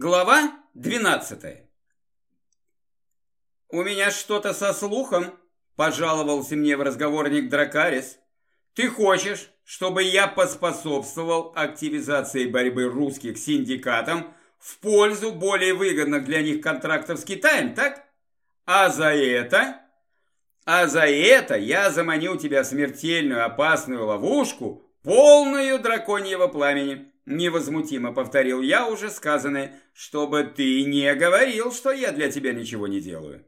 Глава 12 «У меня что-то со слухом», – пожаловался мне в разговорник Дракарис. «Ты хочешь, чтобы я поспособствовал активизации борьбы русских с синдикатом в пользу более выгодных для них контрактов с Китаем, так? А за это...» «А за это я заманю тебя в смертельную опасную ловушку, полную драконьего пламени». Невозмутимо повторил я уже сказанное, чтобы ты не говорил, что я для тебя ничего не делаю.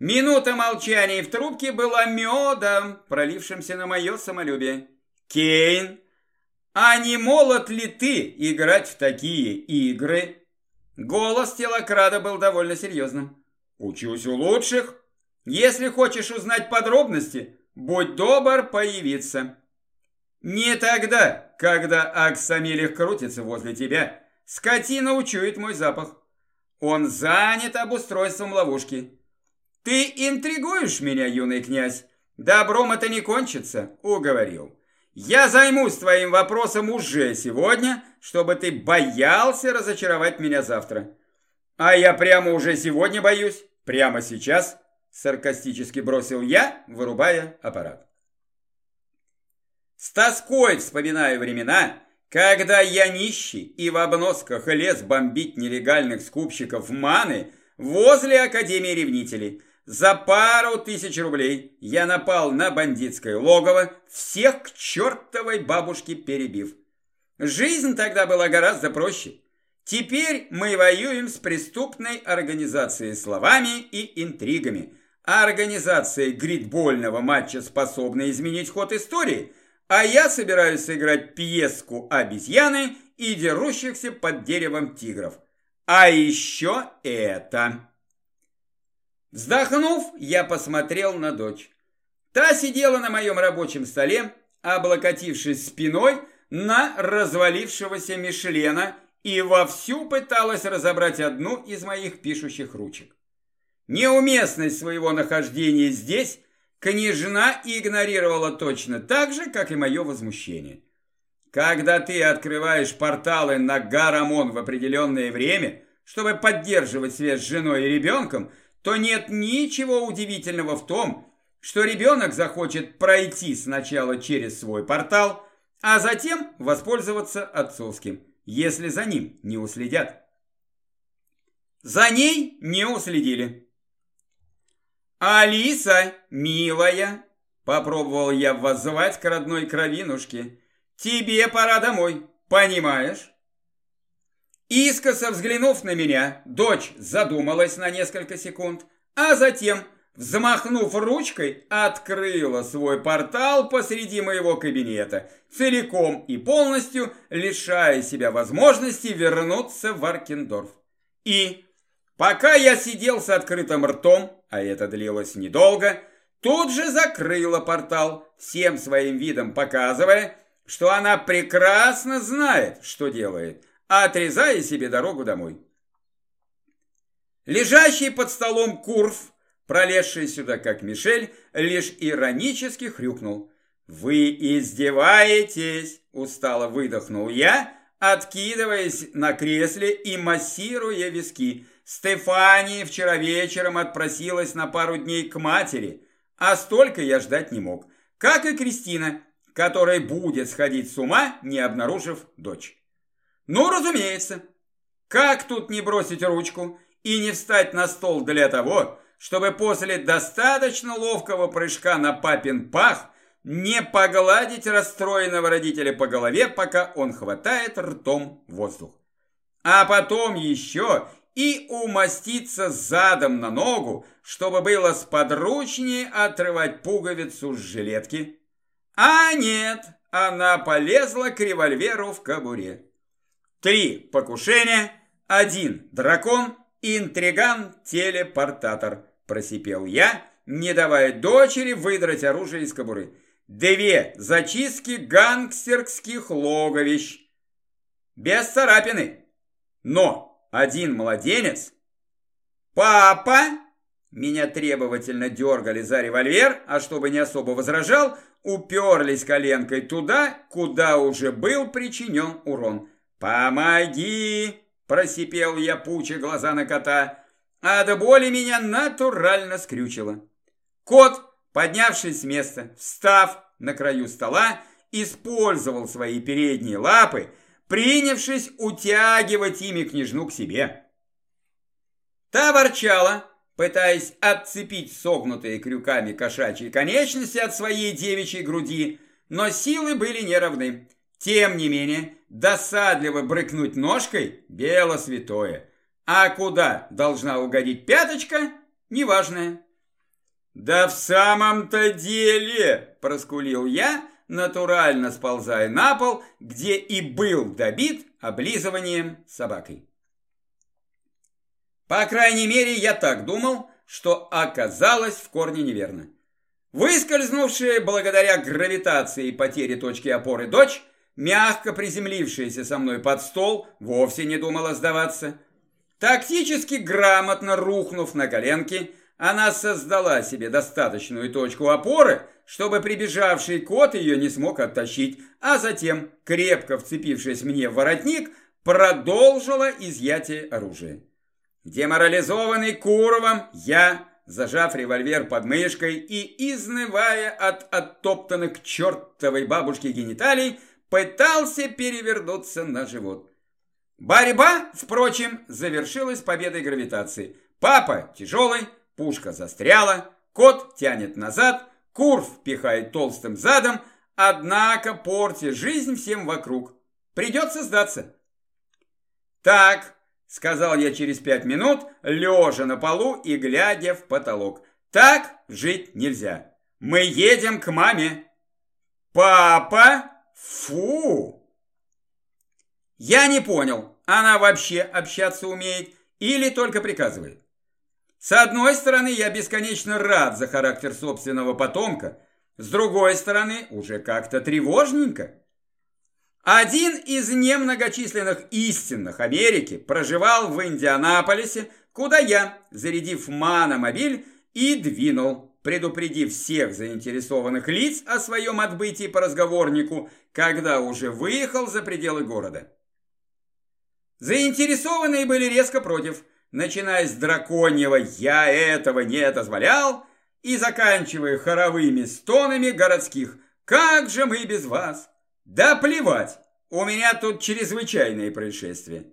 Минута молчания в трубке была медом, пролившимся на мое самолюбие. Кейн, а не молод ли ты играть в такие игры? Голос телокрада был довольно серьезным. Учусь у лучших. Если хочешь узнать подробности, будь добр появиться. Не тогда, когда Аксамелих крутится возле тебя. Скотина учует мой запах. Он занят обустройством ловушки. Ты интригуешь меня, юный князь. Добром это не кончится, уговорил. Я займусь твоим вопросом уже сегодня, чтобы ты боялся разочаровать меня завтра. А я прямо уже сегодня боюсь, прямо сейчас, саркастически бросил я, вырубая аппарат. С тоской вспоминаю времена, когда я нищий и в обносках лез бомбить нелегальных скупщиков маны возле Академии Ревнителей. За пару тысяч рублей я напал на бандитское логово, всех к чертовой бабушке перебив. Жизнь тогда была гораздо проще. Теперь мы воюем с преступной организацией словами и интригами. А организация гридбольного матча способна изменить ход истории – а я собираюсь сыграть пьеску обезьяны и дерущихся под деревом тигров. А еще это. Вздохнув, я посмотрел на дочь. Та сидела на моем рабочем столе, облокотившись спиной на развалившегося Мишлена и вовсю пыталась разобрать одну из моих пишущих ручек. Неуместность своего нахождения здесь княжна игнорировала точно так же, как и мое возмущение. Когда ты открываешь порталы на Гарамон в определенное время, чтобы поддерживать связь с женой и ребенком, то нет ничего удивительного в том, что ребенок захочет пройти сначала через свой портал, а затем воспользоваться отцовским, если за ним не уследят. За ней не уследили. «Алиса, милая!» Попробовал я воззвать к родной кровинушке. «Тебе пора домой, понимаешь?» Искоса взглянув на меня, дочь задумалась на несколько секунд, а затем, взмахнув ручкой, открыла свой портал посреди моего кабинета, целиком и полностью лишая себя возможности вернуться в Аркендорф. И, пока я сидел с открытым ртом, а это длилось недолго, тут же закрыла портал, всем своим видом показывая, что она прекрасно знает, что делает, отрезая себе дорогу домой. Лежащий под столом Курф, пролезший сюда как Мишель, лишь иронически хрюкнул. «Вы издеваетесь!» – устало выдохнул я, откидываясь на кресле и массируя виски – Стефания вчера вечером отпросилась на пару дней к матери, а столько я ждать не мог. Как и Кристина, которая будет сходить с ума, не обнаружив дочь. Ну, разумеется. Как тут не бросить ручку и не встать на стол для того, чтобы после достаточно ловкого прыжка на папин пах не погладить расстроенного родителя по голове, пока он хватает ртом воздух. А потом еще и умоститься задом на ногу, чтобы было сподручнее отрывать пуговицу с жилетки. А нет, она полезла к револьверу в кобуре. Три покушения, один дракон, интриган-телепортатор, просипел я, не давая дочери выдрать оружие из кобуры. Две зачистки гангстерских логовищ. Без царапины. Но один младенец? Папа! Меня требовательно дергали за револьвер, а чтобы не особо возражал, уперлись коленкой туда, куда уже был причинен урон. «Помоги! просипел я, пуча глаза на кота, а до боли меня натурально скрючило. Кот, поднявшись с места, встав на краю стола, использовал свои передние лапы, принявшись утягивать ими княжну к себе. Та ворчала, пытаясь отцепить согнутые крюками кошачьи конечности от своей девичьей груди, но силы были неравны. Тем не менее, досадливо брыкнуть ножкой – бело святое. А куда должна угодить пяточка – неважное. «Да в самом-то деле!» – проскулил я, натурально сползая на пол, где и был добит облизыванием собакой. По крайней мере, я так думал, что оказалось в корне неверно. Выскользнувшая благодаря гравитации и потере точки опоры дочь, мягко приземлившаяся со мной под стол, вовсе не думала сдаваться. Тактически грамотно рухнув на коленки, она создала себе достаточную точку опоры, чтобы прибежавший кот ее не смог оттащить, а затем, крепко вцепившись мне в воротник, продолжила изъятие оружия. Деморализованный Куровым, я, зажав револьвер под мышкой и изнывая от оттоптанных к чертовой бабушке гениталий, пытался перевернуться на живот. Борьба, впрочем, завершилась победой гравитации. Папа тяжелый, пушка застряла, кот тянет назад, курв пихает толстым задом, однако портит жизнь всем вокруг. Придется сдаться. Так, сказал я через пять минут, лежа на полу и глядя в потолок. Так жить нельзя. Мы едем к маме. Папа? Фу! Я не понял, она вообще общаться умеет или только приказывает. С одной стороны, я бесконечно рад за характер собственного потомка, с другой стороны, уже как-то тревожненько. Один из немногочисленных истинных Америки проживал в Индианаполисе, куда я, зарядив маномобиль, и двинул, предупредив всех заинтересованных лиц о своем отбытии по разговорнику, когда уже выехал за пределы города. Заинтересованные были резко против, начиная с драконьего «я этого не дозволял» и заканчивая хоровыми стонами городских «как же мы без вас?» Да плевать, у меня тут чрезвычайные происшествия.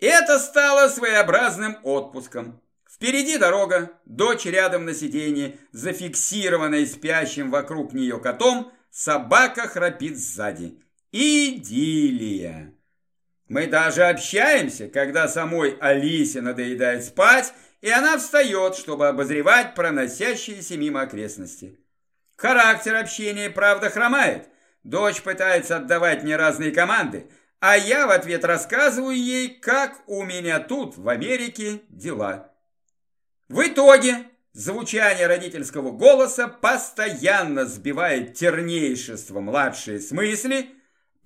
Это стало своеобразным отпуском. Впереди дорога, дочь рядом на сиденье, зафиксированная спящим вокруг нее котом, собака храпит сзади. Идиллия. Мы даже общаемся, когда самой Алисе надоедает спать, и она встает, чтобы обозревать проносящиеся мимо окрестности. Характер общения, правда, хромает – Дочь пытается отдавать мне разные команды, а я в ответ рассказываю ей, как у меня тут, в Америке, дела. В итоге звучание родительского голоса постоянно сбивает тернейшество младшие смысли,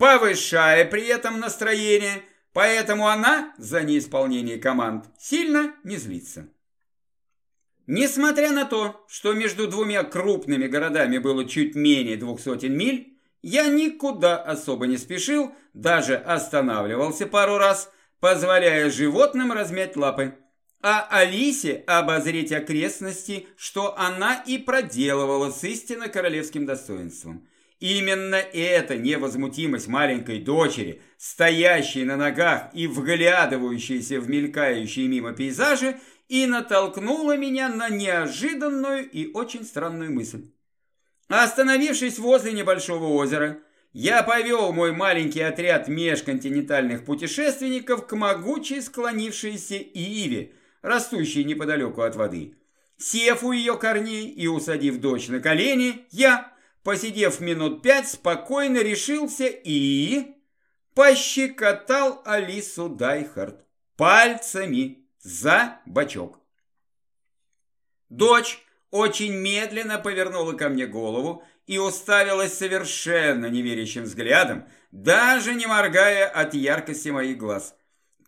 повышая при этом настроение, поэтому она за неисполнение команд сильно не злится. Несмотря на то, что между двумя крупными городами было чуть менее двух сотен миль, я никуда особо не спешил, даже останавливался пару раз, позволяя животным размять лапы. А Алисе обозреть окрестности, что она и проделывала с истинно королевским достоинством. Именно эта невозмутимость маленькой дочери, стоящей на ногах и вглядывающейся в мелькающие мимо пейзажи, и натолкнула меня на неожиданную и очень странную мысль. Остановившись возле небольшого озера, я повел мой маленький отряд межконтинентальных путешественников к могучей склонившейся иве, растущей неподалеку от воды. Сев у ее корней и усадив дочь на колени, я, посидев минут пять, спокойно решился и... пощекотал Алису Дайхард пальцами за бочок. Дочь очень медленно повернула ко мне голову и уставилась совершенно неверящим взглядом, даже не моргая от яркости моих глаз.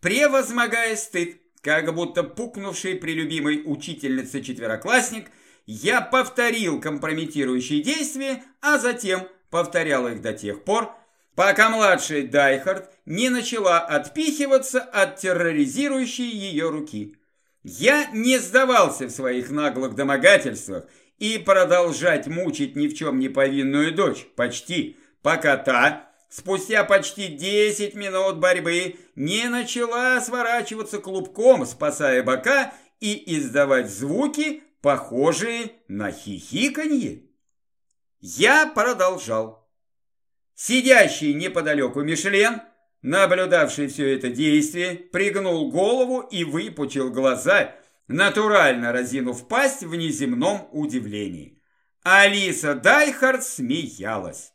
Превозмогая стыд, как будто пукнувший при любимой учительнице четвероклассник, я повторил компрометирующие действия, а затем повторял их до тех пор, пока младшая Дайхард не начала отпихиваться от терроризирующей ее руки. Я не сдавался в своих наглых домогательствах и продолжал мучить ни в чем не повинную дочь, почти, пока та, спустя почти 10 минут борьбы, не начала сворачиваться клубком, спасая бока и издавать звуки, похожие на хихиканье. Я продолжал. Сидящий неподалеку Мишлен, наблюдавший все это действие, пригнул голову и выпучил глаза, натурально разинув пасть в неземном удивлении. Алиса Дайхард смеялась.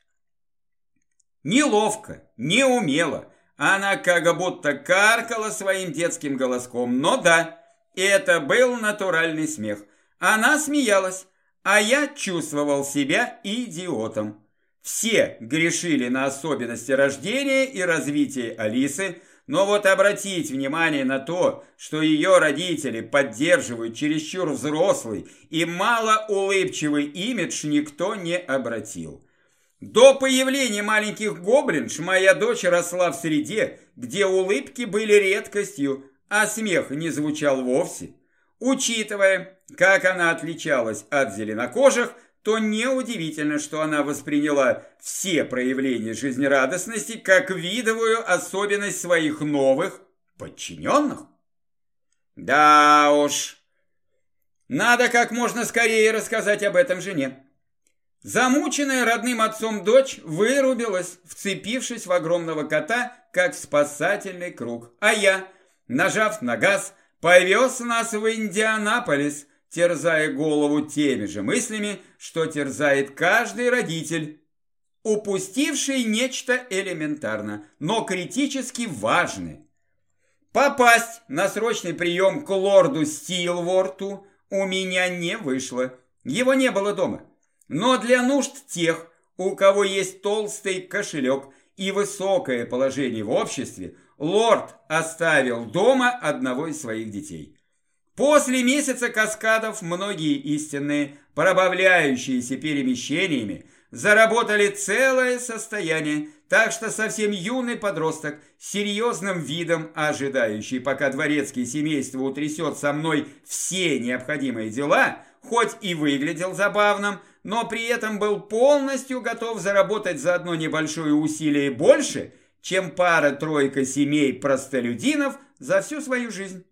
Неловко, неумело, она как будто каркала своим детским голоском, но да, это был натуральный смех. Она смеялась, а я чувствовал себя идиотом. Все грешили на особенности рождения и развития Алисы, но вот обратить внимание на то, что ее родители поддерживают чересчур взрослый и малоулыбчивый имидж, никто не обратил. До появления маленьких гоблинш моя дочь росла в среде, где улыбки были редкостью, а смех не звучал вовсе. Учитывая, как она отличалась от зеленокожих, то неудивительно, что она восприняла все проявления жизнерадостности как видовую особенность своих новых подчиненных. Да уж, надо как можно скорее рассказать об этом жене. Замученная родным отцом дочь вырубилась, вцепившись в огромного кота, как спасательный круг. А я, нажав на газ, повез нас в Индианаполис, терзая голову теми же мыслями, что терзает каждый родитель, упустивший нечто элементарно, но критически важное. Попасть на срочный прием к лорду Стилворту у меня не вышло. Его не было дома. Но для нужд тех, у кого есть толстый кошелек и высокое положение в обществе, лорд оставил дома одного из своих детей. После месяца каскадов многие истинные, пробавляющиеся перемещениями, заработали целое состояние, так что совсем юный подросток, с серьезным видом, ожидающий, пока дворецкое семейство утрясет со мной все необходимые дела, хоть и выглядел забавным, но при этом был полностью готов заработать за одно небольшое усилие больше, чем пара-тройка семей простолюдинов за всю свою жизнь.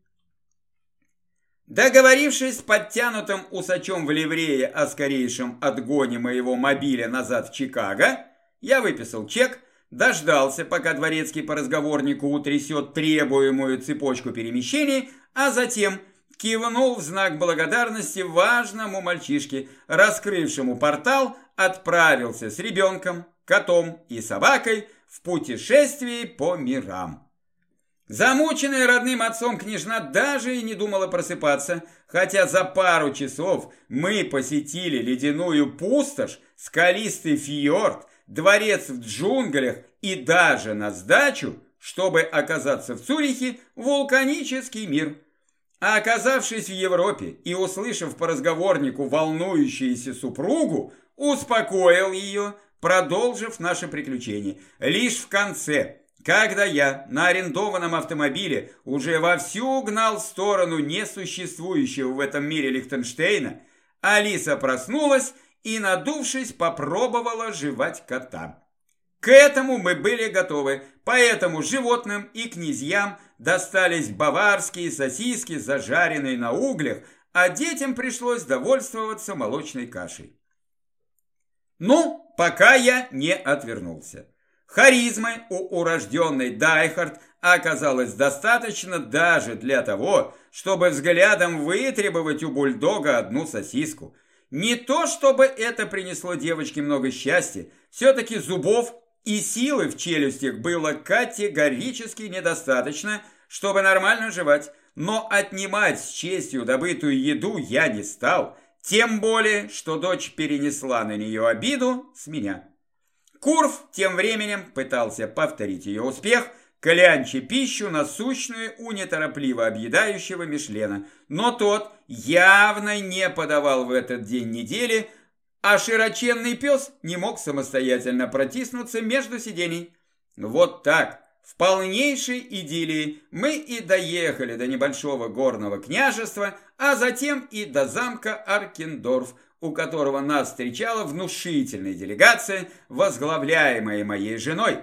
Договорившись с подтянутым усачом в ливрее о скорейшем отгоне моего мобиля назад в Чикаго, я выписал чек, дождался, пока дворецкий по разговорнику утрясет требуемую цепочку перемещений, а затем кивнул в знак благодарности важному мальчишке, раскрывшему портал, отправился с ребенком, котом и собакой в путешествие по мирам. Замученная родным отцом княжна даже и не думала просыпаться, хотя за пару часов мы посетили ледяную пустошь, скалистый фьорд, дворец в джунглях и даже на сдачу, чтобы оказаться в Цюрихе, вулканический мир. А оказавшись в Европе и услышав по разговорнику волнующуюся супругу, успокоил ее, продолжив наше приключение. Лишь в конце – когда я на арендованном автомобиле уже вовсю гнал в сторону несуществующего в этом мире Лихтенштейна, Алиса проснулась и, надувшись, попробовала жевать кота. К этому мы были готовы, поэтому животным и князьям достались баварские сосиски, зажаренные на углях, а детям пришлось довольствоваться молочной кашей. Ну, пока я не отвернулся. Харизмы у урожденной Дайхард оказалось достаточно даже для того, чтобы взглядом вытребовать у бульдога одну сосиску. Не то, чтобы это принесло девочке много счастья, все-таки зубов и силы в челюстях было категорически недостаточно, чтобы нормально жевать, но отнимать с честью добытую еду я не стал, тем более, что дочь перенесла на нее обиду с меня. Курф тем временем пытался повторить ее успех, клянча пищу насущную у неторопливо объедающего Мишлена, но тот явно не подавал в этот день недели, а широченный пес не мог самостоятельно протиснуться между сидений. Вот так, в полнейшей идиллии, мы и доехали до небольшого горного княжества, а затем и до замка Аркендорф, у которого нас встречала внушительная делегация, возглавляемая моей женой.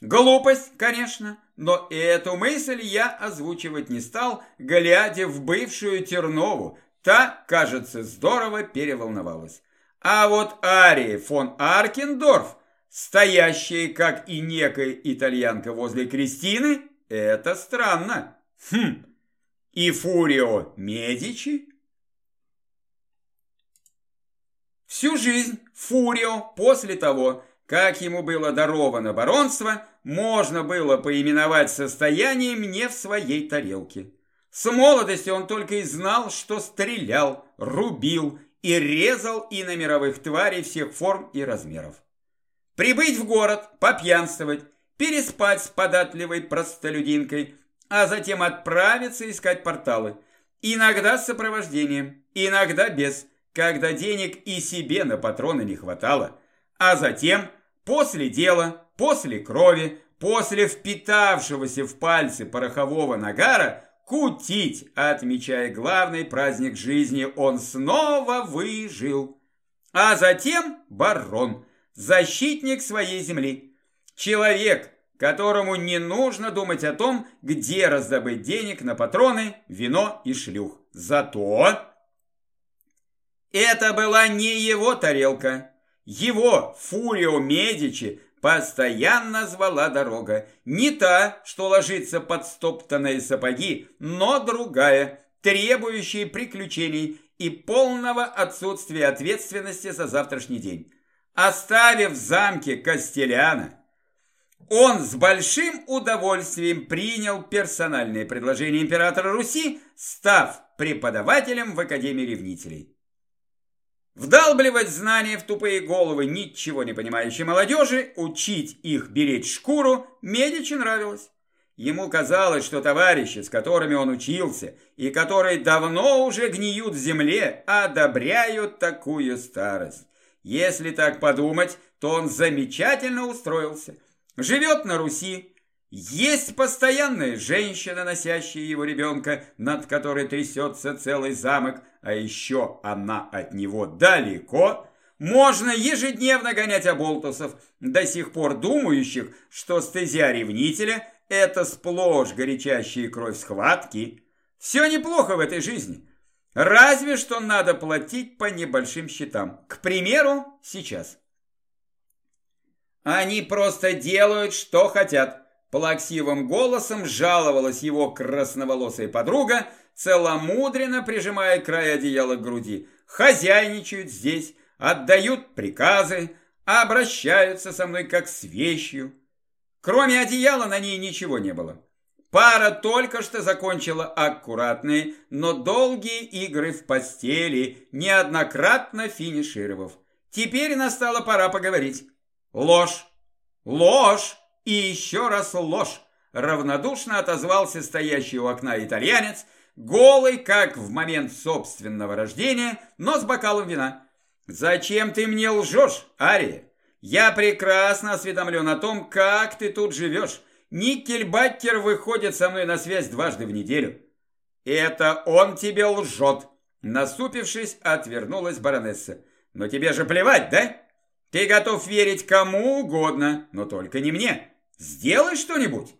Глупость, конечно, но эту мысль я озвучивать не стал, глядя в бывшую Тернову. Та, кажется, здорово переволновалась. А вот Ария фон Аркендорф, стоящая, как и некая итальянка возле Кристины, это странно. Хм, и Фурио Медичи? Всю жизнь Фурио после того, как ему было даровано баронство, можно было поименовать состоянием не в своей тарелке. С молодости он только и знал, что стрелял, рубил и резал и на мировых тварей всех форм и размеров. Прибыть в город, попьянствовать, переспать с податливой простолюдинкой, а затем отправиться искать порталы. Иногда с сопровождением, иногда без, когда денег и себе на патроны не хватало. А затем, после дела, После крови, после впитавшегося в пальцы порохового нагара, кутить, отмечая главный праздник жизни, он снова выжил. А затем барон, защитник своей земли. Человек, которому не нужно думать о том, где раздобыть денег на патроны, вино и шлюх. Зато это была не его тарелка. Его Фурио Медичи постоянно звала дорога. Не та, что ложится под стоптанные сапоги, но другая, требующая приключений и полного отсутствия ответственности за завтрашний день. Оставив в замке Костеляна, он с большим удовольствием принял персональное предложение императора Руси, став преподавателем в Академии ревнителей. Вдалбливать знания в тупые головы ничего не понимающей молодежи, учить их беречь шкуру, Медичи нравилось. Ему казалось, что товарищи, с которыми он учился, и которые давно уже гниют в земле, одобряют такую старость. Если так подумать, то он замечательно устроился. Живет на Руси, есть постоянная женщина, носящая его ребенка, над которой трясется целый замок, а еще она от него далеко. Можно ежедневно гонять оболтусов, до сих пор думающих, что стезя ревнителя – это сплошь горячащие кровь схватки. Все неплохо в этой жизни. Разве что надо платить по небольшим счетам. К примеру, сейчас. Они просто делают, что хотят – Плаксивым голосом жаловалась его красноволосая подруга, целомудренно прижимая край одеяла к груди. Хозяйничают здесь, отдают приказы, обращаются со мной как с вещью. Кроме одеяла на ней ничего не было. Пара только что закончила аккуратные, но долгие игры в постели, неоднократно финишировав. Теперь настала пора поговорить. Ложь! Ложь! И еще раз ложь. Равнодушно отозвался стоящий у окна итальянец, голый, как в момент собственного рождения, но с бокалом вина. «Зачем ты мне лжешь, Ария? Я прекрасно осведомлен о том, как ты тут живешь. Никельбакер выходит со мной на связь дважды в неделю». «Это он тебе лжет!» Насупившись, отвернулась баронесса. «Но тебе же плевать, да? Ты готов верить кому угодно, но только не мне. Сделай что-нибудь.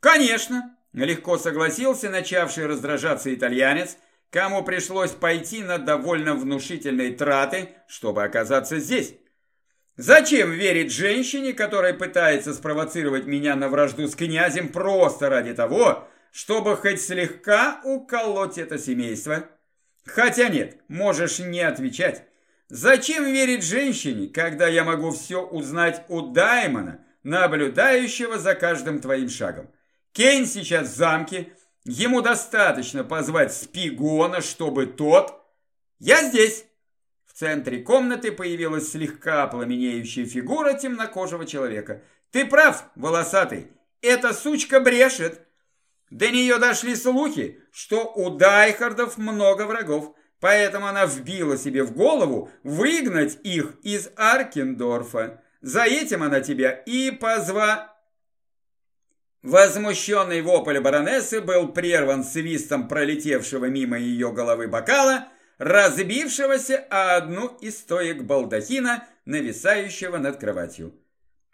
Конечно, легко согласился начавший раздражаться итальянец, кому пришлось пойти на довольно внушительные траты, чтобы оказаться здесь. Зачем верить женщине, которая пытается спровоцировать меня на вражду с князем просто ради того, чтобы хоть слегка уколоть это семейство? Хотя нет, можешь не отвечать. Зачем верить женщине, когда я могу все узнать у Даймона, наблюдающего за каждым твоим шагом. Кейн сейчас в замке, ему достаточно позвать Спигона, чтобы тот... Я здесь! В центре комнаты появилась слегка пламенеющая фигура темнокожего человека. Ты прав, волосатый, эта сучка брешет. До нее дошли слухи, что у Дайхардов много врагов, поэтому она вбила себе в голову выгнать их из Аркендорфа. За этим она тебя и позва... Возмущенный вопль баронессы был прерван свистом пролетевшего мимо ее головы бокала, разбившегося о одну из стоек балдахина, нависающего над кроватью.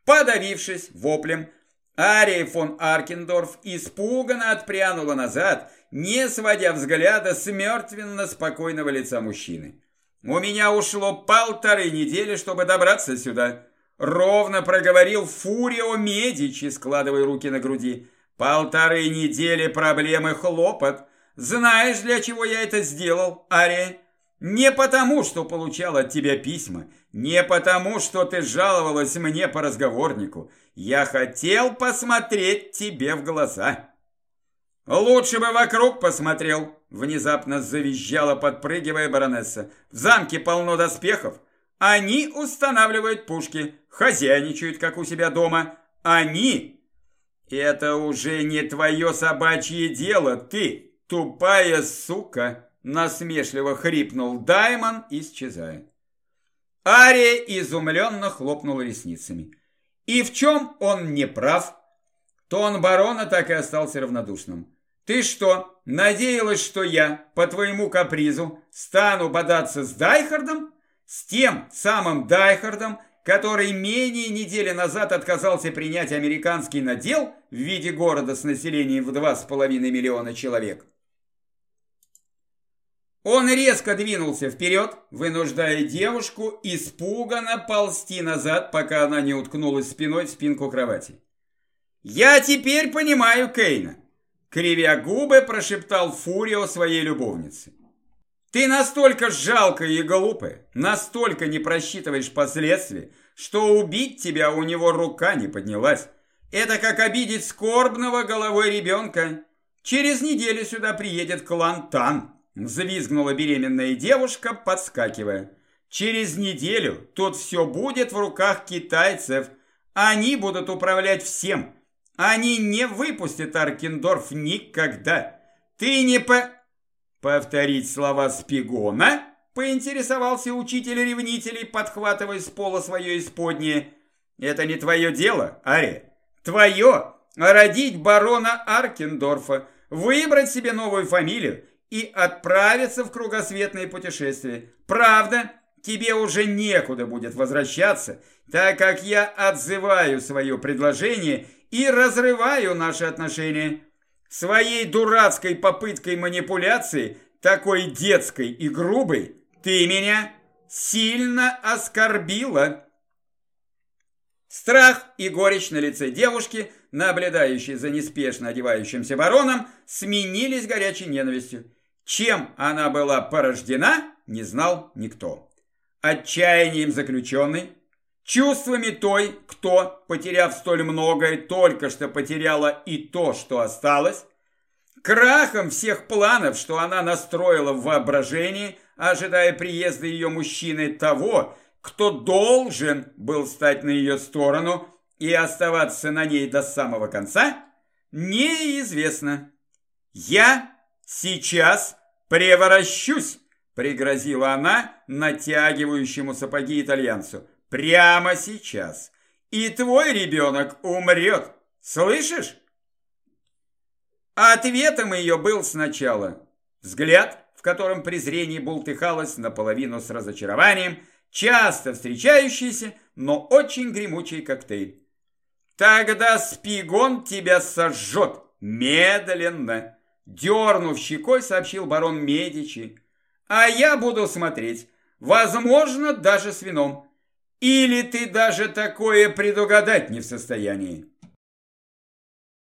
Подавившись воплем, Ария фон Аркендорф испуганно отпрянула назад, не сводя взгляда с мертвенно-спокойного лица мужчины. «У меня ушло полторы недели, чтобы добраться сюда», ровно проговорил Фурио Медичи, складывая руки на груди. «Полторы недели проблемы хлопот. Знаешь, для чего я это сделал, Ария? Не потому, что получал от тебя письма, не потому, что ты жаловалась мне по разговорнику. Я хотел посмотреть тебе в глаза. Лучше бы вокруг посмотрел, внезапно завизжала, подпрыгивая баронесса. В замке полно доспехов. Они устанавливают пушки, хозяйничают, как у себя дома. Они... Это уже не твое собачье дело, ты, тупая сука, насмешливо хрипнул Даймон, исчезая. Ария изумленно хлопнула ресницами. И в чем он не прав? Тон барона так и остался равнодушным. Ты что, надеялась, что я, по твоему капризу, стану бодаться с Дайхардом? С тем самым Дайхардом, который менее недели назад отказался принять американский надел в виде города с населением в 2,5 миллиона человек? Он резко двинулся вперед, вынуждая девушку испуганно ползти назад, пока она не уткнулась спиной в спинку кровати. «Я теперь понимаю Кейна», — кривя губы, прошептал Фурио своей любовнице. «Ты настолько жалкая и глупая, настолько не просчитываешь последствия, что убить тебя у него рука не поднялась. Это как обидеть скорбного головой ребенка. Через неделю сюда приедет клан Тан». Взвизгнула беременная девушка, подскакивая. Через неделю тут все будет в руках китайцев. Они будут управлять всем. Они не выпустят Аркендорф никогда. Ты не по... Повторить слова Спигона? Поинтересовался учитель ревнителей, подхватывая с пола свое исподнее. Это не твое дело, Ари. Твое родить барона Аркендорфа, выбрать себе новую фамилию и отправиться в кругосветное путешествие. Правда, тебе уже некуда будет возвращаться, так как я отзываю свое предложение и разрываю наши отношения. Своей дурацкой попыткой манипуляции, такой детской и грубой, ты меня сильно оскорбила. Страх и горечь на лице девушки, наблюдающей за неспешно одевающимся бароном, сменились горячей ненавистью. Чем она была порождена, не знал никто. Отчаянием заключенной, чувствами той, кто, потеряв столь многое, только что потеряла и то, что осталось, крахом всех планов, что она настроила в воображении, ожидая приезда ее мужчины того, кто должен был стать на ее сторону и оставаться на ней до самого конца, неизвестно. Я сейчас «Превращусь!» – пригрозила она натягивающему сапоги итальянцу. «Прямо сейчас! И твой ребенок умрет! Слышишь?» Ответом ее был сначала взгляд, в котором презрение бултыхалось наполовину с разочарованием, часто встречающийся, но очень гремучий коктейль. «Тогда спигон тебя сожжет медленно!» Дернув щекой, сообщил барон Медичи. А я буду смотреть. Возможно, даже с вином. Или ты даже такое предугадать не в состоянии.